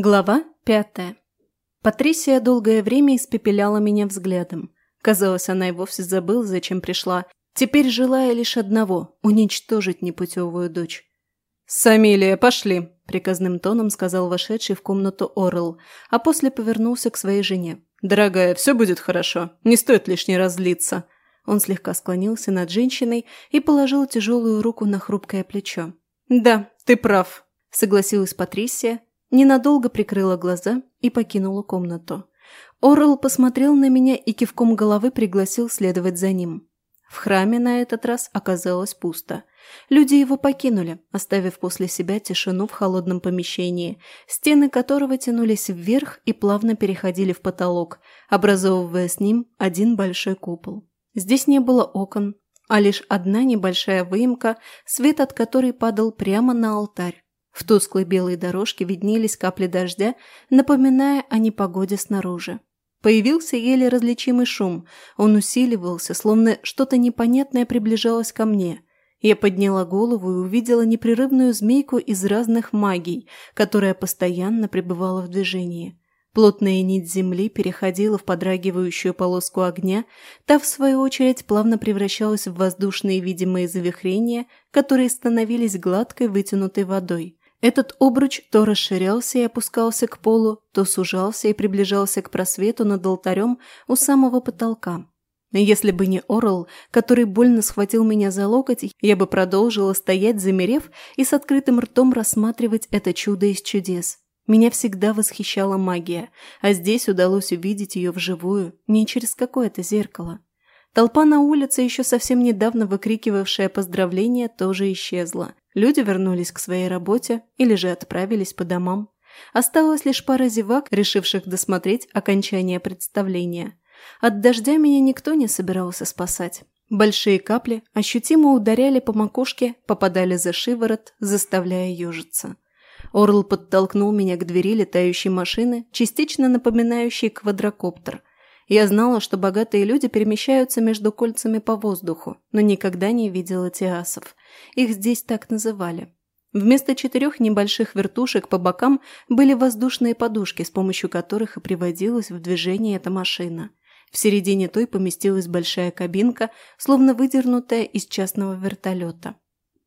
Глава пятая. Патрисия долгое время испепеляла меня взглядом. Казалось, она и вовсе забыла, зачем пришла, теперь желая лишь одного – уничтожить непутевую дочь. «Самилия, пошли!» – приказным тоном сказал вошедший в комнату Орл, а после повернулся к своей жене. «Дорогая, все будет хорошо. Не стоит лишний раз злиться». Он слегка склонился над женщиной и положил тяжелую руку на хрупкое плечо. «Да, ты прав», – согласилась Патрисия ненадолго прикрыла глаза и покинула комнату. Орл посмотрел на меня и кивком головы пригласил следовать за ним. В храме на этот раз оказалось пусто. Люди его покинули, оставив после себя тишину в холодном помещении, стены которого тянулись вверх и плавно переходили в потолок, образовывая с ним один большой купол. Здесь не было окон, а лишь одна небольшая выемка, свет от которой падал прямо на алтарь, в тусклой белой дорожке виднелись капли дождя, напоминая о непогоде снаружи. Появился еле различимый шум. Он усиливался, словно что-то непонятное приближалось ко мне. Я подняла голову и увидела непрерывную змейку из разных магий, которая постоянно пребывала в движении. Плотная нить земли переходила в подрагивающую полоску огня, та, в свою очередь, плавно превращалась в воздушные видимые завихрения, которые становились гладкой вытянутой водой. Этот обруч то расширялся и опускался к полу, то сужался и приближался к просвету над алтарем у самого потолка. Если бы не Орл, который больно схватил меня за локоть, я бы продолжила стоять, замерев, и с открытым ртом рассматривать это чудо из чудес. Меня всегда восхищала магия, а здесь удалось увидеть ее вживую, не через какое-то зеркало. Толпа на улице, еще совсем недавно выкрикивавшая поздравления, тоже исчезла. Люди вернулись к своей работе или же отправились по домам. Осталось лишь пара зевак, решивших досмотреть окончание представления. От дождя меня никто не собирался спасать. Большие капли ощутимо ударяли по макушке, попадали за шиворот, заставляя ежиться. Орл подтолкнул меня к двери летающей машины, частично напоминающей квадрокоптер, я знала, что богатые люди перемещаются между кольцами по воздуху, но никогда не видела тиасов. Их здесь так называли. Вместо четырех небольших вертушек по бокам были воздушные подушки, с помощью которых и приводилась в движение эта машина. В середине той поместилась большая кабинка, словно выдернутая из частного вертолета.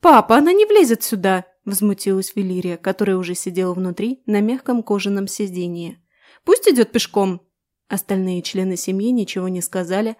«Папа, она не влезет сюда!» – возмутилась Велирия, которая уже сидела внутри на мягком кожаном сиденье. «Пусть идет пешком!» Остальные члены семьи ничего не сказали,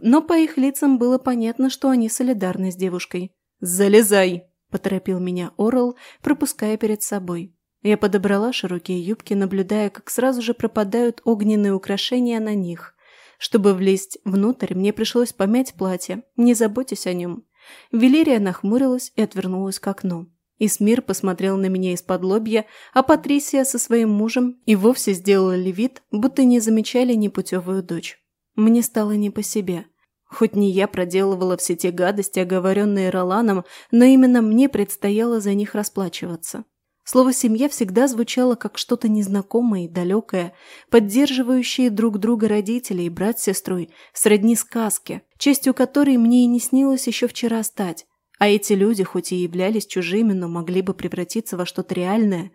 но по их лицам было понятно, что они солидарны с девушкой. «Залезай!» – поторопил меня Орл, пропуская перед собой. Я подобрала широкие юбки, наблюдая, как сразу же пропадают огненные украшения на них. Чтобы влезть внутрь, мне пришлось помять платье, не заботясь о нем. Велерия нахмурилась и отвернулась к окну. Исмир посмотрел на меня из-под лобья, а Патрисия со своим мужем и вовсе сделали вид, будто не замечали непутевую дочь. Мне стало не по себе. Хоть не я проделывала все те гадости, оговоренные Роланом, но именно мне предстояло за них расплачиваться. Слово «семья» всегда звучало как что-то незнакомое и далекое, поддерживающее друг друга родители и брат с сестрой, сродни сказки, честью которой мне и не снилось еще вчера стать, а эти люди, хоть и являлись чужими, но могли бы превратиться во что-то реальное.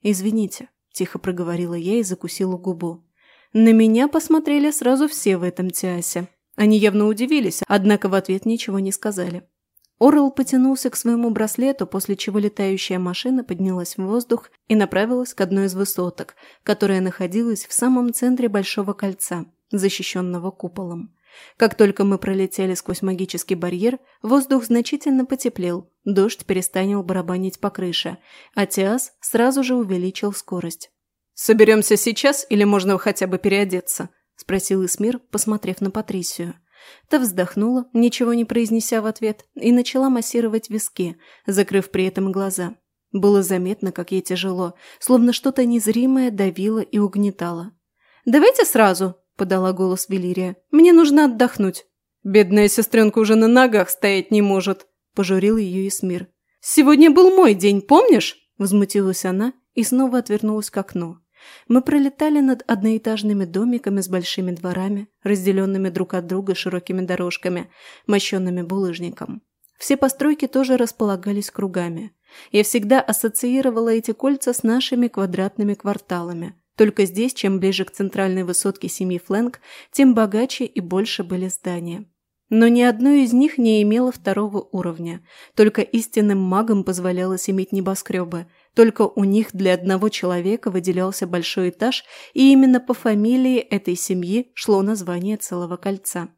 «Извините», – тихо проговорила я и закусила губу. На меня посмотрели сразу все в этом Тиасе. Они явно удивились, однако в ответ ничего не сказали. Орел потянулся к своему браслету, после чего летающая машина поднялась в воздух и направилась к одной из высоток, которая находилась в самом центре Большого кольца, защищенного куполом. Как только мы пролетели сквозь магический барьер, воздух значительно потеплел, дождь перестанет барабанить по крыше, а Тиас сразу же увеличил скорость. «Соберемся сейчас или можно хотя бы переодеться?» – спросил Исмир, посмотрев на Патрисию. Та вздохнула, ничего не произнеся в ответ, и начала массировать виски, закрыв при этом глаза. Было заметно, как ей тяжело, словно что-то незримое давило и угнетало. «Давайте сразу!» – подала голос Велирия. «Мне нужно отдохнуть». «Бедная сестренка уже на ногах стоять не может», – пожурил ее Исмир. «Сегодня был мой день, помнишь?» – возмутилась она и снова отвернулась к окну. Мы пролетали над одноэтажными домиками с большими дворами, разделенными друг от друга широкими дорожками, мощенными булыжником. Все постройки тоже располагались кругами. Я всегда ассоциировала эти кольца с нашими квадратными кварталами – только здесь, чем ближе к центральной высотке семьи Фленк, тем богаче и больше были здания. Но ни одно из них не имело второго уровня. Только истинным магам позволялось иметь небоскребы. Только у них для одного человека выделялся большой этаж, и именно по фамилии этой семьи шло название целого кольца.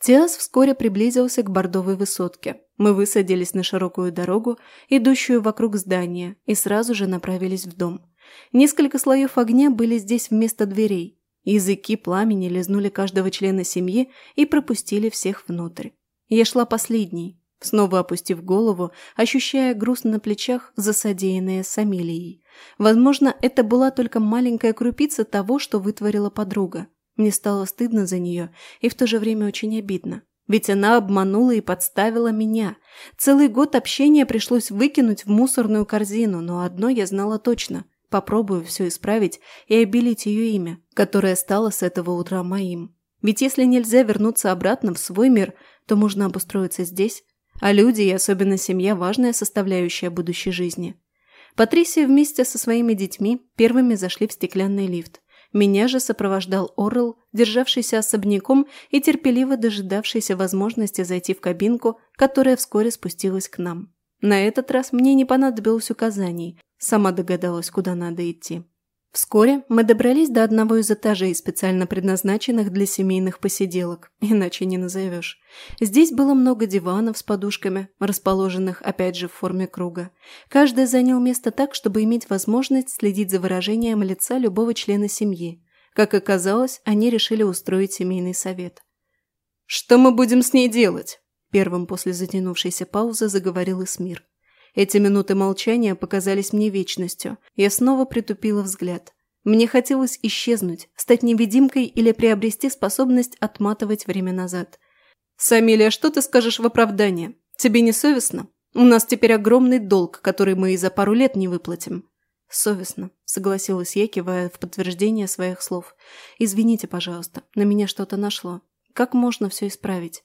Тиас вскоре приблизился к бордовой высотке. Мы высадились на широкую дорогу, идущую вокруг здания, и сразу же направились в дом. Несколько слоев огня были здесь вместо дверей. Языки пламени лизнули каждого члена семьи и пропустили всех внутрь. Я шла последней, снова опустив голову, ощущая груз на плечах, засодеянное с Амелией. Возможно, это была только маленькая крупица того, что вытворила подруга. Мне стало стыдно за нее и в то же время очень обидно. Ведь она обманула и подставила меня. Целый год общения пришлось выкинуть в мусорную корзину, но одно я знала точно попробую все исправить и обелить ее имя, которое стало с этого утра моим. Ведь если нельзя вернуться обратно в свой мир, то можно обустроиться здесь, а люди и особенно семья – важная составляющая будущей жизни. Патрисия вместе со своими детьми первыми зашли в стеклянный лифт. Меня же сопровождал Орел, державшийся особняком и терпеливо дожидавшийся возможности зайти в кабинку, которая вскоре спустилась к нам. На этот раз мне не понадобилось указаний – Сама догадалась, куда надо идти. Вскоре мы добрались до одного из этажей, специально предназначенных для семейных посиделок, иначе не назовешь. Здесь было много диванов с подушками, расположенных опять же в форме круга. Каждый занял место так, чтобы иметь возможность следить за выражением лица любого члена семьи. Как оказалось, они решили устроить семейный совет. «Что мы будем с ней делать?» Первым после затянувшейся паузы заговорил Исмир. Эти минуты молчания показались мне вечностью. Я снова притупила взгляд. Мне хотелось исчезнуть, стать невидимкой или приобрести способность отматывать время назад. «Самилия, что ты скажешь в оправдание? Тебе не совестно? У нас теперь огромный долг, который мы и за пару лет не выплатим». «Совестно», — согласилась я, кивая в подтверждение своих слов. «Извините, пожалуйста, на меня что-то нашло. Как можно все исправить?»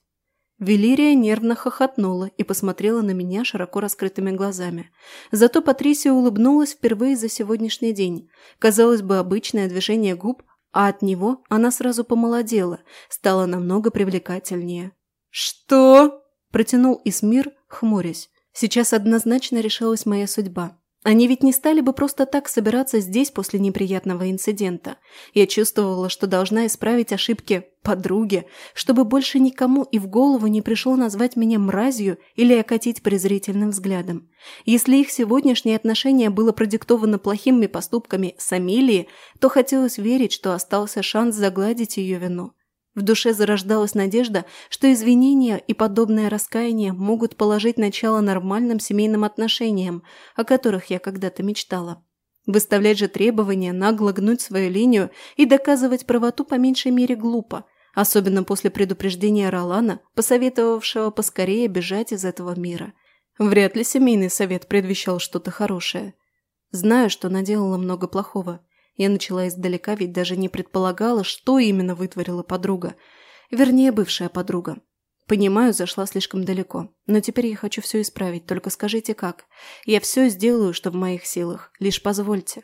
Велирия нервно хохотнула и посмотрела на меня широко раскрытыми глазами. Зато Патрисия улыбнулась впервые за сегодняшний день. Казалось бы, обычное движение губ, а от него она сразу помолодела, стала намного привлекательнее. «Что?» – протянул Исмир, хмурясь. «Сейчас однозначно решалась моя судьба. Они ведь не стали бы просто так собираться здесь после неприятного инцидента. Я чувствовала, что должна исправить ошибки подруги, чтобы больше никому и в голову не пришло назвать меня мразью или окатить презрительным взглядом. Если их сегодняшнее отношение было продиктовано плохими поступками Самилии, то хотелось верить, что остался шанс загладить ее вину. В душе зарождалась надежда, что извинения и подобное раскаяние могут положить начало нормальным семейным отношениям, о которых я когда-то мечтала. Выставлять же требования, нагло гнуть свою линию и доказывать правоту по меньшей мере глупо, особенно после предупреждения Ролана, посоветовавшего поскорее бежать из этого мира. Вряд ли семейный совет предвещал что-то хорошее. Знаю, что наделала много плохого, я начала издалека, ведь даже не предполагала, что именно вытворила подруга. Вернее, бывшая подруга. Понимаю, зашла слишком далеко. Но теперь я хочу все исправить, только скажите как. Я все сделаю, что в моих силах. Лишь позвольте.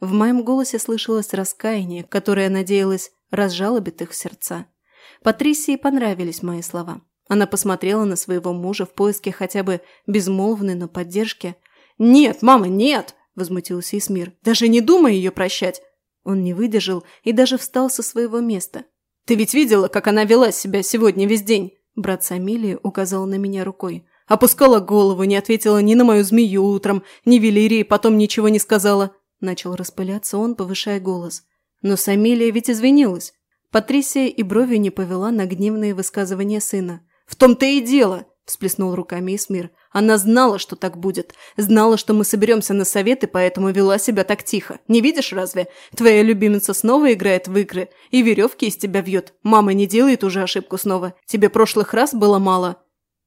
В моем голосе слышалось раскаяние, которое, надеялась, разжалобит их сердца. Патрисии понравились мои слова. Она посмотрела на своего мужа в поиске хотя бы безмолвной, но поддержки. «Нет, мама, нет!» — возмутился Исмир. «Даже не думай ее прощать!» Он не выдержал и даже встал со своего места. «Ты ведь видела, как она вела себя сегодня весь день?» Брат Самилии указал на меня рукой. «Опускала голову, не ответила ни на мою змею утром, ни Велирии, потом ничего не сказала». Начал распыляться он, повышая голос. Но Самилия ведь извинилась. Патрисия и брови не повела на гневные высказывания сына. «В том-то и дело!» – всплеснул руками Исмир. Она знала, что так будет. Знала, что мы соберемся на совет, и поэтому вела себя так тихо. Не видишь разве? Твоя любимица снова играет в игры. И веревки из тебя вьет. Мама не делает уже ошибку снова. Тебе прошлых раз было мало».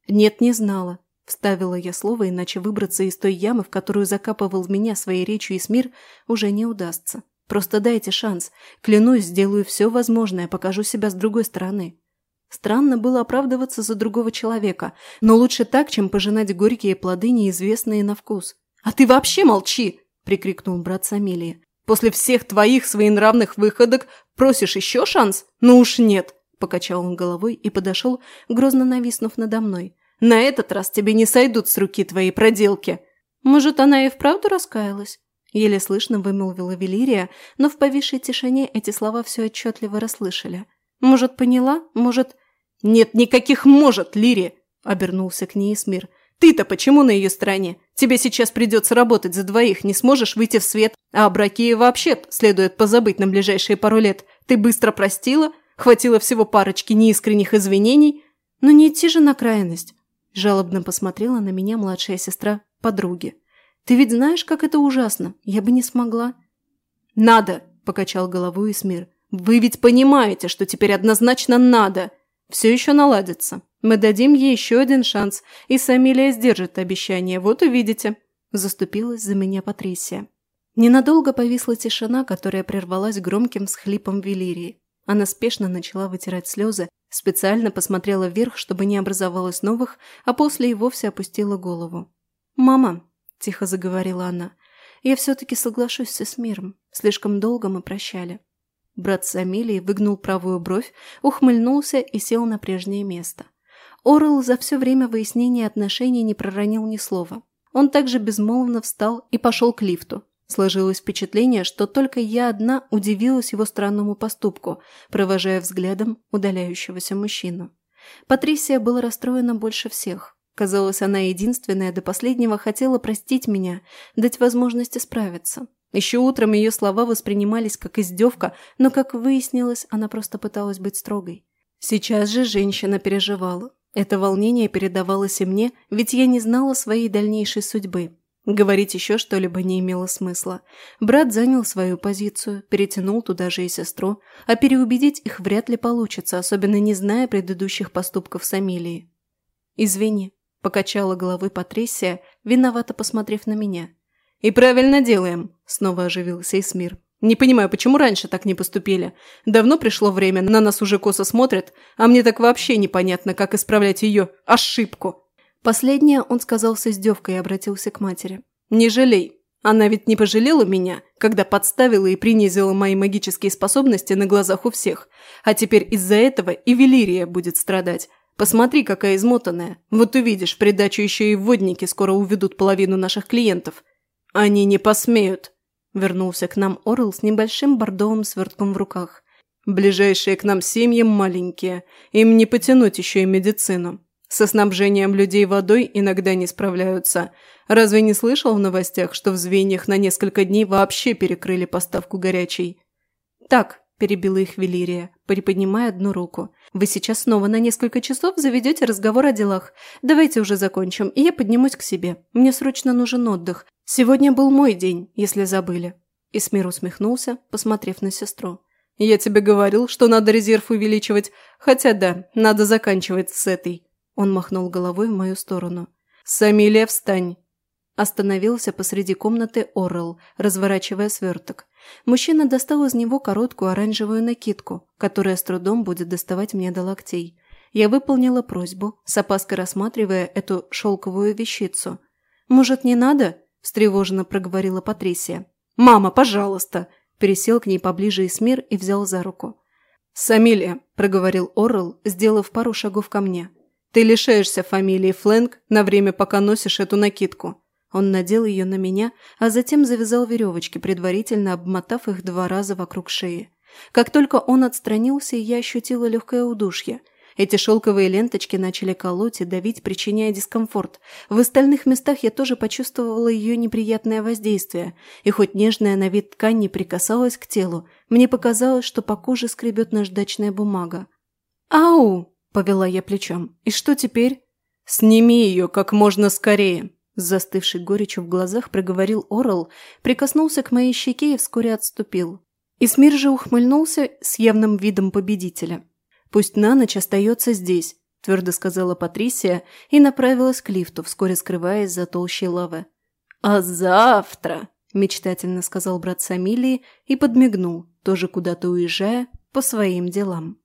«Нет, не знала», – вставила я слово, иначе выбраться из той ямы, в которую закапывал меня своей речью и смир, уже не удастся. Просто дайте шанс. Клянусь, сделаю все возможное, покажу себя с другой стороны. Странно было оправдываться за другого человека, но лучше так, чем пожинать горькие плоды, неизвестные на вкус. «А ты вообще молчи!» – прикрикнул брат Самелия. «После всех твоих своенравных выходок просишь еще шанс? Ну уж нет!» – покачал он головой и подошел, грозно нависнув надо мной. «На этот раз тебе не сойдут с руки твои проделки!» «Может, она и вправду раскаялась?» Еле слышно вымолвила Велирия, но в повисшей тишине эти слова все отчетливо расслышали – может, поняла? Может...» «Нет никаких «может», Лири!» – обернулся к ней Эсмир. «Ты-то почему на ее стороне? Тебе сейчас придется работать за двоих, не сможешь выйти в свет, а о браке и вообще следует позабыть на ближайшие пару лет. Ты быстро простила, хватило всего парочки неискренних извинений, но не идти же на крайность». Жалобно посмотрела на меня младшая сестра подруги. «Ты ведь знаешь, как это ужасно? Я бы не смогла». «Надо!» – покачал головой Эсмир. Вы ведь понимаете, что теперь однозначно надо. Все еще наладится. Мы дадим ей еще один шанс, и Самилия сдержит обещание, вот увидите». Заступилась за меня Патрисия. Ненадолго повисла тишина, которая прервалась громким схлипом Велирии. Она спешно начала вытирать слезы, специально посмотрела вверх, чтобы не образовалось новых, а после и вовсе опустила голову. «Мама», – тихо заговорила она, – «я все-таки соглашусь с миром. Слишком долго мы прощали. Брат с Амелией выгнул правую бровь, ухмыльнулся и сел на прежнее место. Орел за все время выяснения отношений не проронил ни слова. Он также безмолвно встал и пошел к лифту. Сложилось впечатление, что только я одна удивилась его странному поступку, провожая взглядом удаляющегося мужчину. Патрисия была расстроена больше всех. Казалось, она единственная до последнего хотела простить меня, дать возможность исправиться. Еще утром ее слова воспринимались как издевка, но, как выяснилось, она просто пыталась быть строгой. Сейчас же женщина переживала. Это волнение передавалось и мне, ведь я не знала своей дальнейшей судьбы. Говорить еще что-либо не имело смысла. Брат занял свою позицию, перетянул туда же и сестру, а переубедить их вряд ли получится, особенно не зная предыдущих поступков с Амелией. «Извини», – покачала головой Патрисия, виновато посмотрев на меня – «И правильно делаем», — снова оживился Эсмир. «Не понимаю, почему раньше так не поступили? Давно пришло время, на нас уже косо смотрят, а мне так вообще непонятно, как исправлять ее ошибку». Последнее он сказал с издевкой и обратился к матери. «Не жалей. Она ведь не пожалела меня, когда подставила и принизила мои магические способности на глазах у всех. А теперь из-за этого и Велирия будет страдать. Посмотри, какая измотанная. Вот увидишь, придачу еще и водники скоро уведут половину наших клиентов. Они не посмеют. Вернулся к нам Орл с небольшим бордовым свертком в руках. Ближайшие к нам семьи маленькие. Им не потянуть еще и медицину. Со снабжением людей водой иногда не справляются. Разве не слышал в новостях, что в звеньях на несколько дней вообще перекрыли поставку горячей? Так, перебила их Велирия, приподнимая одну руку. «Вы сейчас снова на несколько часов заведете разговор о делах. Давайте уже закончим, и я поднимусь к себе. Мне срочно нужен отдых. Сегодня был мой день, если забыли». И Смир усмехнулся, посмотрев на сестру. «Я тебе говорил, что надо резерв увеличивать. Хотя да, надо заканчивать с этой». Он махнул головой в мою сторону. «Самилия, встань!» Остановился посреди комнаты Орел, разворачивая сверток. Мужчина достал из него короткую оранжевую накидку, которая с трудом будет доставать мне до локтей. Я выполнила просьбу, с опаской рассматривая эту шелковую вещицу. «Может, не надо?» – встревоженно проговорила Патрисия. «Мама, пожалуйста!» – пересел к ней поближе Исмир и взял за руку. «Самилия», – проговорил Орел, сделав пару шагов ко мне. «Ты лишаешься фамилии Фленк на время, пока носишь эту накидку. Он надел ее на меня, а затем завязал веревочки, предварительно обмотав их два раза вокруг шеи. Как только он отстранился, я ощутила легкое удушье. Эти шелковые ленточки начали колоть и давить, причиняя дискомфорт. В остальных местах я тоже почувствовала ее неприятное воздействие, и хоть нежная на вид ткань не прикасалась к телу, мне показалось, что по коже скребет наждачная бумага. «Ау!» – повела я плечом. «И что теперь?» «Сними ее как можно скорее!» Застывший горечью в глазах проговорил Орл, прикоснулся к моей щеке и вскоре отступил. Исмир же ухмыльнулся с явным видом победителя. «Пусть на ночь остается здесь», – твердо сказала Патрисия и направилась к лифту, вскоре скрываясь за толщей лавы. «А завтра», – мечтательно сказал брат Самилии и подмигнул, тоже куда-то уезжая по своим делам.